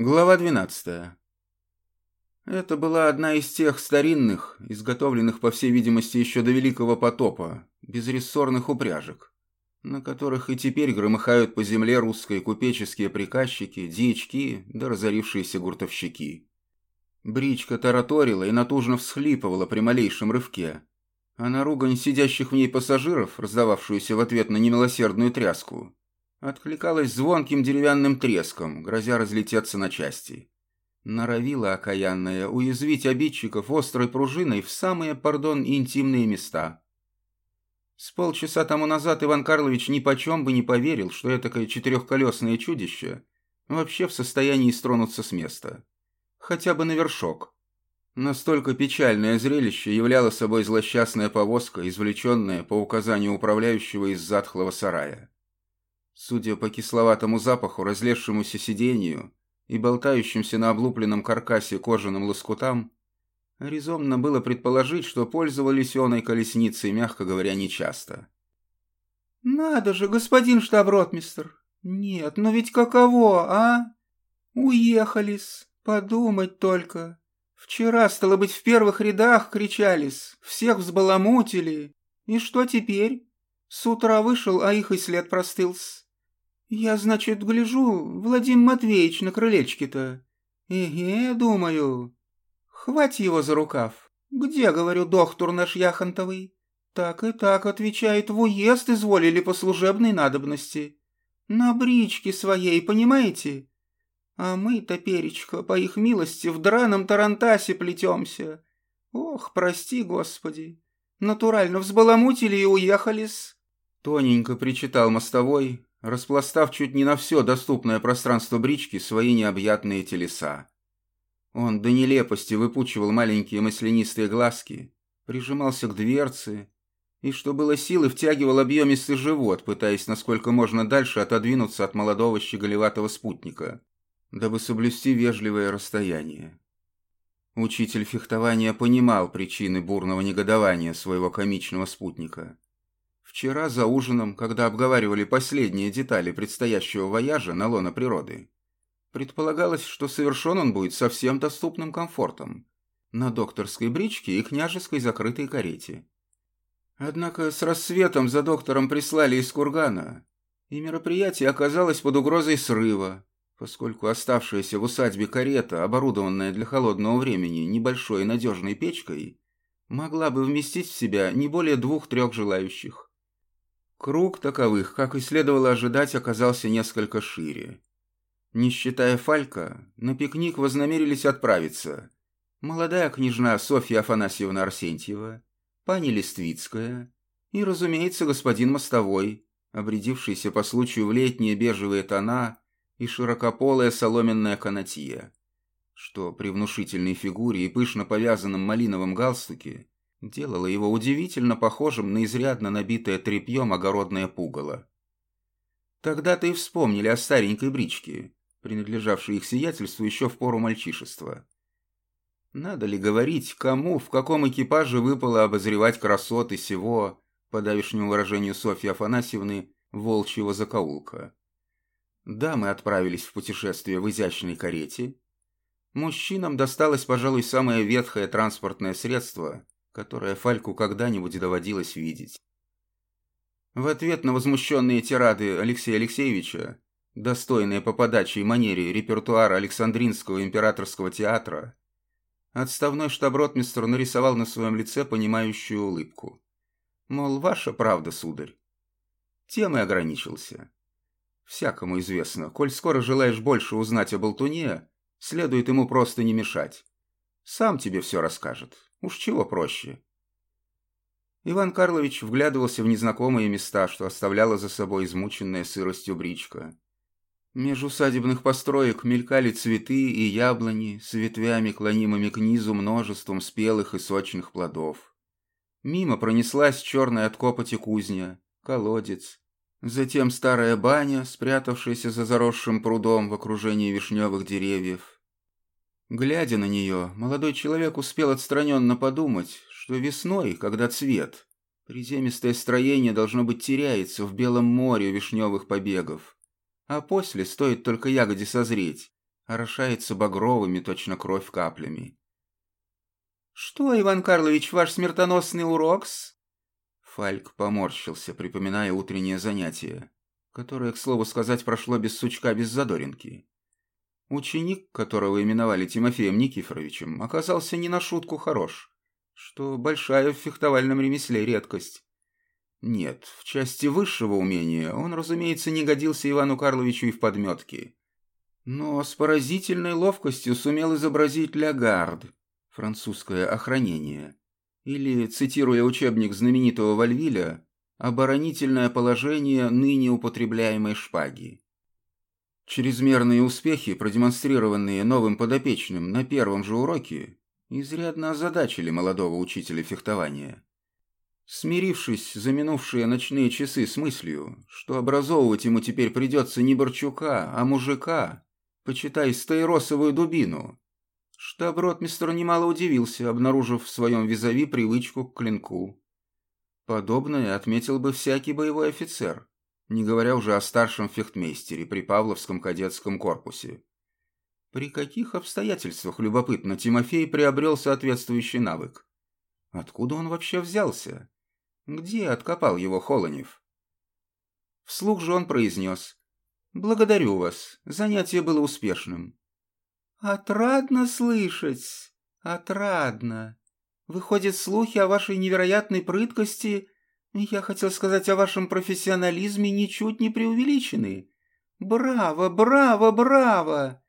Глава 12. Это была одна из тех старинных, изготовленных, по всей видимости, еще до Великого потопа, безрессорных упряжек, на которых и теперь громыхают по земле русские купеческие приказчики, дьячки да разорившиеся гуртовщики. Бричка тараторила и натужно всхлипывала при малейшем рывке, а на ругань сидящих в ней пассажиров, раздававшуюся в ответ на немилосердную тряску, Откликалась звонким деревянным треском, грозя разлететься на части. Норовила окаянная уязвить обидчиков острой пружиной в самые, пардон, интимные места. С полчаса тому назад Иван Карлович ни почем бы не поверил, что этакое четырехколесное чудище вообще в состоянии стронуться с места. Хотя бы на вершок. Настолько печальное зрелище являло собой злосчастная повозка, извлеченная по указанию управляющего из затхлого сарая. Судя по кисловатому запаху, разлезшемуся сиденью и болтающимся на облупленном каркасе кожаным лоскутам, резонно было предположить, что пользовались оной колесницей, мягко говоря, нечасто. «Надо же, господин штаб-ротмистр! Нет, но ведь каково, а? Уехались, подумать только. Вчера, стало быть, в первых рядах кричались, всех взбаламутили. И что теперь? С утра вышел, а их и след простылся. «Я, значит, гляжу, Владимир Матвеевич на крылечке-то. Эге, думаю. Хвать его за рукав. Где, говорю, доктор наш Яхонтовый? Так и так, отвечает, в уезд изволили по служебной надобности. На бричке своей, понимаете? А мы-то, перечка, по их милости, в драном тарантасе плетемся. Ох, прости, Господи. Натурально взбаламутили и уехали-с. Тоненько причитал мостовой, распластав чуть не на все доступное пространство брички свои необъятные телеса. Он до нелепости выпучивал маленькие маслянистые глазки, прижимался к дверце и, что было силы, втягивал объемистый живот, пытаясь насколько можно дальше отодвинуться от молодого щеголеватого спутника, дабы соблюсти вежливое расстояние. Учитель фехтования понимал причины бурного негодования своего комичного спутника – Вчера за ужином, когда обговаривали последние детали предстоящего вояжа на лоно природы, предполагалось, что совершен он будет со всем доступным комфортом на докторской бричке и княжеской закрытой карете. Однако с рассветом за доктором прислали из Кургана, и мероприятие оказалось под угрозой срыва, поскольку оставшаяся в усадьбе карета, оборудованная для холодного времени небольшой надежной печкой, могла бы вместить в себя не более двух-трех желающих. Круг таковых, как и следовало ожидать, оказался несколько шире. Не считая Фалька, на пикник вознамерились отправиться молодая княжна Софья Афанасьевна Арсентьева, пани Листвицкая и, разумеется, господин Мостовой, обрядившийся по случаю в летние бежевые тона и широкополая соломенная канатья, что при внушительной фигуре и пышно повязанном малиновом галстуке делало его удивительно похожим на изрядно набитое тряпьем огородное пугало. Тогда-то и вспомнили о старенькой бричке, принадлежавшей их сиятельству еще в пору мальчишества. Надо ли говорить, кому, в каком экипаже выпало обозревать красоты сего, по давешнему выражению Софьи Афанасьевны, волчьего закоулка? Дамы отправились в путешествие в изящной карете. Мужчинам досталось, пожалуй, самое ветхое транспортное средство, которое Фальку когда-нибудь доводилось видеть. В ответ на возмущенные тирады Алексея Алексеевича, достойные по подаче и манере репертуара Александринского императорского театра, отставной штаб-ротмистр нарисовал на своем лице понимающую улыбку. Мол, ваша правда, сударь. Тем и ограничился. Всякому известно, коль скоро желаешь больше узнать о болтуне, следует ему просто не мешать. Сам тебе все расскажет. Уж чего проще. Иван Карлович вглядывался в незнакомые места, что оставляла за собой измученная сыростью бричка. Меж усадебных построек мелькали цветы и яблони с ветвями, клонимыми к низу множеством спелых и сочных плодов. Мимо пронеслась черная от копоти кузня, колодец, затем старая баня, спрятавшаяся за заросшим прудом в окружении вишневых деревьев, Глядя на нее, молодой человек успел отстраненно подумать, что весной, когда цвет, приземистое строение должно быть теряется в белом море вишневых побегов. А после стоит только ягоде созреть. орошается багровыми, точно кровь каплями. «Что, Иван Карлович, ваш смертоносный урокс?» Фальк поморщился, припоминая утреннее занятие, которое, к слову сказать, прошло без сучка, без задоринки. Ученик, которого именовали Тимофеем Никифоровичем, оказался не на шутку хорош, что большая в фехтовальном ремесле редкость. Нет, в части высшего умения он, разумеется, не годился Ивану Карловичу и в подметке. Но с поразительной ловкостью сумел изобразить лягард, французское охранение, или, цитируя учебник знаменитого Вальвиля, оборонительное положение ныне употребляемой шпаги. Чрезмерные успехи, продемонстрированные новым подопечным на первом же уроке, изрядно озадачили молодого учителя фехтования. Смирившись за минувшие ночные часы с мыслью, что образовывать ему теперь придется не Борчука, а мужика, почитай стаиросовую дубину, штаб-ротмистр немало удивился, обнаружив в своем визави привычку к клинку. Подобное отметил бы всякий боевой офицер, не говоря уже о старшем фехтмейстере при Павловском кадетском корпусе. При каких обстоятельствах, любопытно, Тимофей приобрел соответствующий навык? Откуда он вообще взялся? Где откопал его Холонев? Вслух же он произнес. «Благодарю вас. Занятие было успешным». «Отрадно слышать. Отрадно. Выходят слухи о вашей невероятной прыткости, я хотел сказать о вашем профессионализме, ничуть не преувеличены. Браво, браво, браво!»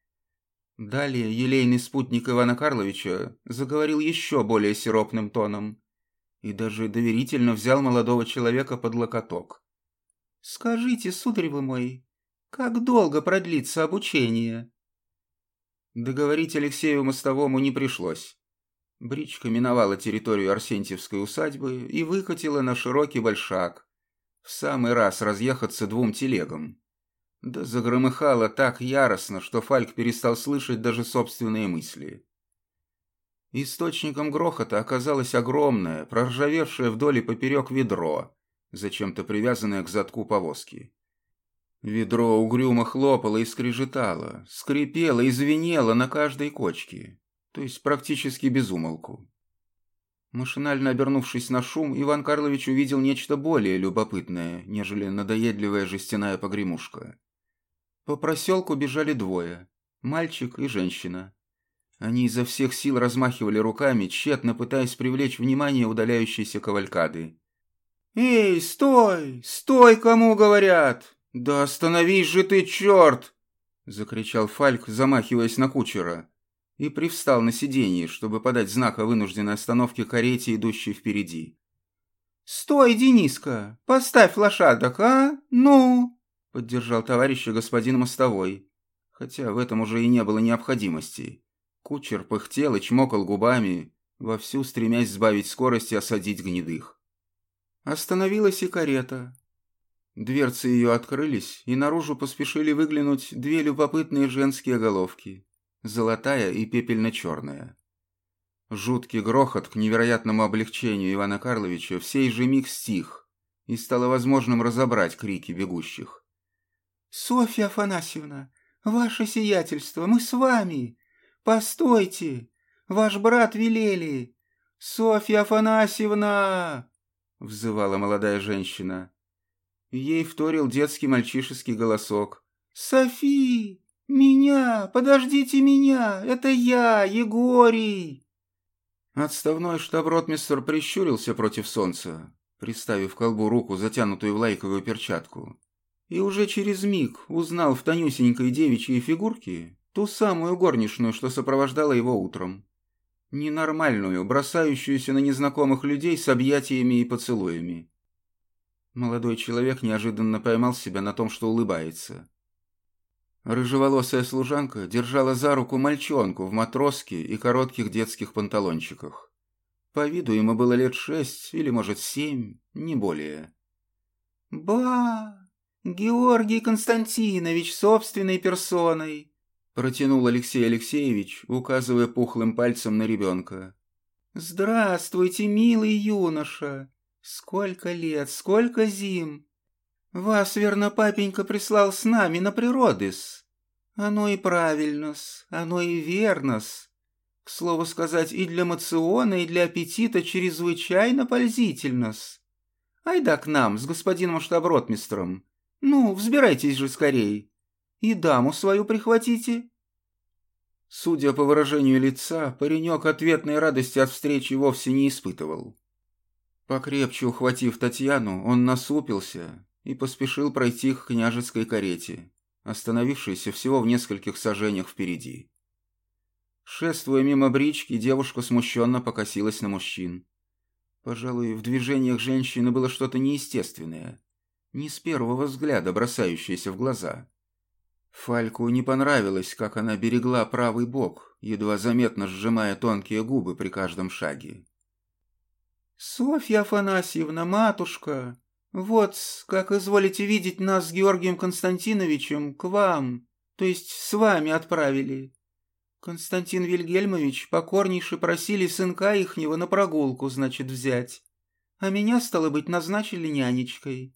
Далее елейный спутник Ивана Карловича заговорил еще более сиропным тоном и даже доверительно взял молодого человека под локоток. «Скажите, сударь вы мой, как долго продлится обучение?» Договорить Алексею Мостовому не пришлось. Бричка миновала территорию Арсентьевской усадьбы и выкатила на широкий большак. В самый раз разъехаться двум телегам. Да загромыхало так яростно, что Фальк перестал слышать даже собственные мысли. Источником грохота оказалось огромное, проржавевшее вдоль и поперек ведро, зачем-то привязанное к задку повозки. Ведро угрюмо хлопало и скрежетало, скрипело и звенело на каждой кочке, то есть практически без умолку. Машинально обернувшись на шум, Иван Карлович увидел нечто более любопытное, нежели надоедливая жестяная погремушка. По проселку бежали двое – мальчик и женщина. Они изо всех сил размахивали руками, тщетно пытаясь привлечь внимание удаляющейся кавалькады. «Эй, стой! Стой, кому говорят! Да остановись же ты, черт!» Закричал Фальк, замахиваясь на кучера, и привстал на сиденье, чтобы подать знак о вынужденной остановке карете, идущей впереди. «Стой, Дениска! Поставь лошадок, а? Ну!» Поддержал товарища господин Мостовой, хотя в этом уже и не было необходимости. Кучер пыхтел и чмокал губами, вовсю стремясь сбавить скорость и осадить гнедых. Остановилась и карета. Дверцы ее открылись, и наружу поспешили выглянуть две любопытные женские головки, золотая и пепельно-черная. Жуткий грохот к невероятному облегчению Ивана Карловича в сей же миг стих, и стало возможным разобрать крики бегущих. «Софья Афанасьевна, ваше сиятельство, мы с вами! «Постойте! Ваш брат велели! Софья Афанасьевна!» — взывала молодая женщина. Ей вторил детский мальчишеский голосок. «Софи! Меня! Подождите меня! Это я, Егорий!» Отставной штаб-ротмистр прищурился против солнца, приставив колбу руку, затянутую в лайковую перчатку, и уже через миг узнал в тонюсенькой девичьей фигурке Ту самую горничную, что сопровождала его утром. Ненормальную, бросающуюся на незнакомых людей с объятиями и поцелуями. Молодой человек неожиданно поймал себя на том, что улыбается. Рыжеволосая служанка держала за руку мальчонку в матроске и коротких детских панталончиках. По виду ему было лет шесть или, может, семь, не более. «Ба! Георгий Константинович собственной персоной!» Протянул Алексей Алексеевич, указывая пухлым пальцем на ребенка. «Здравствуйте, милый юноша! Сколько лет, сколько зим! Вас, верно, папенька прислал с нами на природыс. Оно и правильно-с, оно и верно-с. К слову сказать, и для мациона, и для аппетита чрезвычайно пользительно-с. Айда к нам с господином штаб-ротмистром. Ну, взбирайтесь же скорей. И даму свою прихватите. Судя по выражению лица, паренек ответной радости от встречи вовсе не испытывал. Покрепче ухватив Татьяну, он насупился и поспешил пройти к княжеской карете, остановившейся всего в нескольких сажениях впереди. Шествуя мимо брички, девушка смущенно покосилась на мужчин. Пожалуй, в движениях женщины было что-то неестественное, не с первого взгляда бросающееся в глаза. Фальку не понравилось, как она берегла правый бок, едва заметно сжимая тонкие губы при каждом шаге. «Софья Афанасьевна, матушка, вот, как изволите видеть, нас с Георгием Константиновичем к вам, то есть с вами отправили. Константин Вильгельмович покорнейше просили сынка ихнего на прогулку, значит, взять, а меня, стало быть, назначили нянечкой».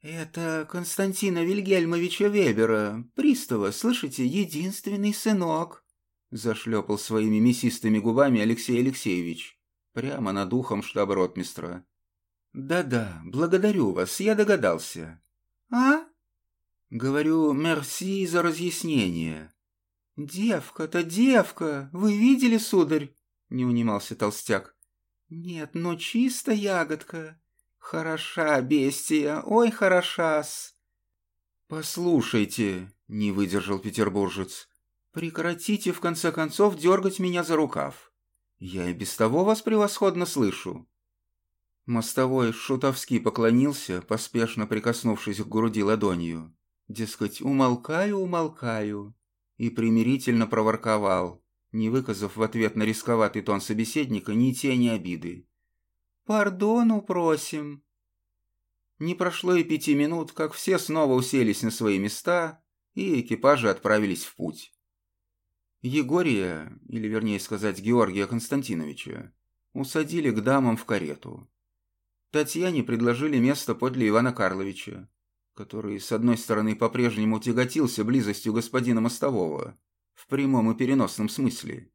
«Это Константина Вильгельмовича Вебера, пристава, слышите, единственный сынок», зашлепал своими мясистыми губами Алексей Алексеевич, прямо над ухом штаб-ротмистра. «Да-да, благодарю вас, я догадался». «А?» «Говорю, мерси за разъяснение». «Девка-то девка, вы видели, сударь?» не унимался толстяк. «Нет, но чисто ягодка. «Хороша бестия, ой, хороша-с!» «Послушайте», — не выдержал петербуржец, «прекратите, в конце концов, дергать меня за рукав. Я и без того вас превосходно слышу». Мостовой шутовски поклонился, поспешно прикоснувшись к груди ладонью. Дескать, умолкаю, умолкаю. И примирительно проворковал, не выказав в ответ на рисковатый тон собеседника ни тени обиды. «Пардону просим». Не прошло и пяти минут, как все снова уселись на свои места, и экипажи отправились в путь. Егория, или вернее сказать Георгия Константиновича, усадили к дамам в карету. Татьяне предложили место подле Ивана Карловича, который, с одной стороны, по-прежнему тяготился близостью господина Мостового, в прямом и переносном смысле,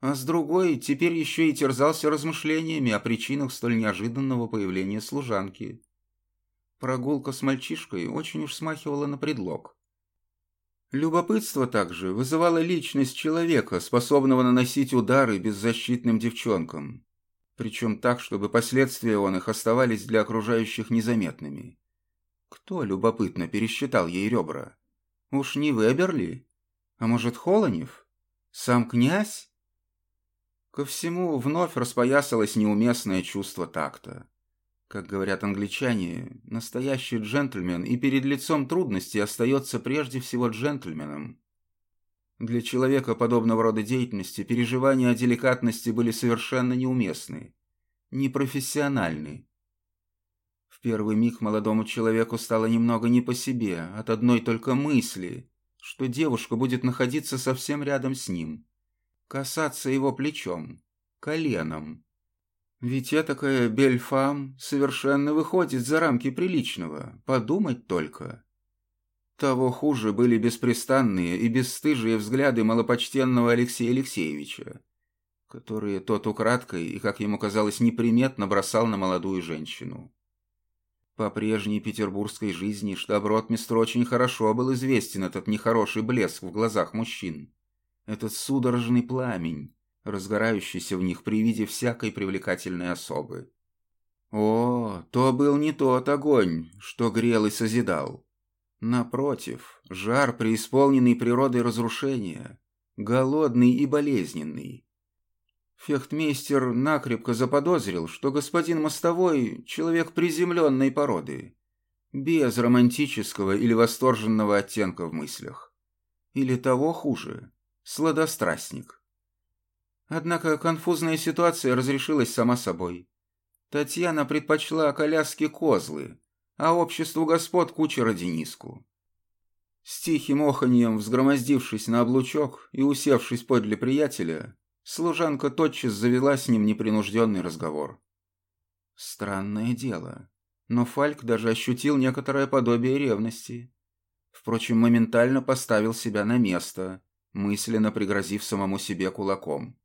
а с другой теперь еще и терзался размышлениями о причинах столь неожиданного появления служанки. Прогулка с мальчишкой очень уж смахивала на предлог. Любопытство также вызывало личность человека, способного наносить удары беззащитным девчонкам, причем так, чтобы последствия он их оставались для окружающих незаметными. Кто, любопытно, пересчитал ей ребра? Уж не Веберли? А может, Холонев? Сам князь? Ко всему вновь распоясалось неуместное чувство такта. Как говорят англичане, настоящий джентльмен и перед лицом трудностей остается прежде всего джентльменом. Для человека подобного рода деятельности переживания о деликатности были совершенно неуместны, непрофессиональны. В первый миг молодому человеку стало немного не по себе от одной только мысли, что девушка будет находиться совсем рядом с ним касаться его плечом, коленом. Ведь этакая бельфам совершенно выходит за рамки приличного, подумать только. Того хуже были беспрестанные и бесстыжие взгляды малопочтенного Алексея Алексеевича, которые тот украдкой и, как ему казалось, неприметно бросал на молодую женщину. По прежней петербургской жизни штаб-ротмистру очень хорошо был известен этот нехороший блеск в глазах мужчин этот судорожный пламень, разгорающийся в них при виде всякой привлекательной особы. О, то был не тот огонь, что грел и созидал. Напротив, жар, преисполненный природой разрушения, голодный и болезненный. Фехтмейстер накрепко заподозрил, что господин Мостовой — человек приземленной породы, без романтического или восторженного оттенка в мыслях. Или того хуже, сладострастник. Однако конфузная ситуация разрешилась сама собой. Татьяна предпочла коляски козлы, а обществу господ кучера Дениску. С тихим оханьем взгромоздившись на облучок и усевшись подле приятеля, служанка тотчас завела с ним непринужденный разговор. Странное дело, но Фальк даже ощутил некоторое подобие ревности. Впрочем, моментально поставил себя на место, мысленно пригрозив самому себе кулаком.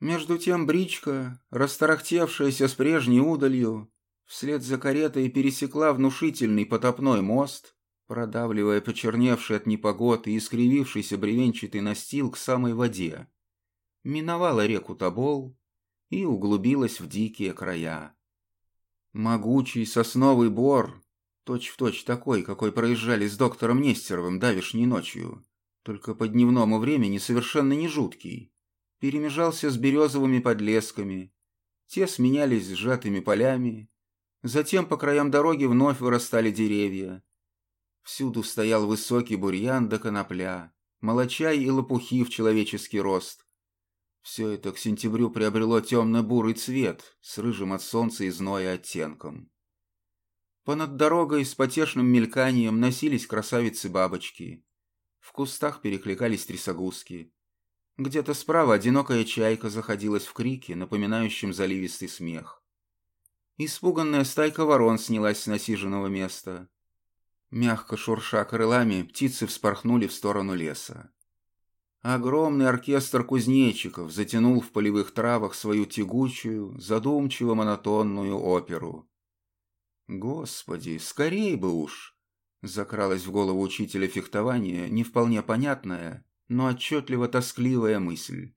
Между тем бричка, растарахтевшаяся с прежней удалью, вслед за каретой пересекла внушительный потопной мост, продавливая почерневший от непогоды и искривившийся бревенчатый настил к самой воде, миновала реку Тобол и углубилась в дикие края. Могучий сосновый бор, точь-в-точь точь такой, какой проезжали с доктором Нестеровым давешней ночью, только по дневному времени совершенно не жуткий, перемежался с березовыми подлесками. Те сменялись сжатыми полями. Затем по краям дороги вновь вырастали деревья. Всюду стоял высокий бурьян да конопля, молочай и лопухи в человеческий рост. Все это к сентябрю приобрело темно-бурый цвет с рыжим от солнца и зноя оттенком. Понад дорогой с потешным мельканием носились красавицы-бабочки. В кустах перекликались трясогузки. Где-то справа одинокая чайка заходилась в крике, напоминающем заливистый смех. Испуганная стайка ворон снялась с насиженного места. Мягко шурша крылами, птицы вспорхнули в сторону леса. Огромный оркестр кузнечиков затянул в полевых травах свою тягучую, задумчиво-монотонную оперу. «Господи, скорей бы уж!» Закралась в голову учителя фехтования не вполне понятная, но отчетливо тоскливая мысль.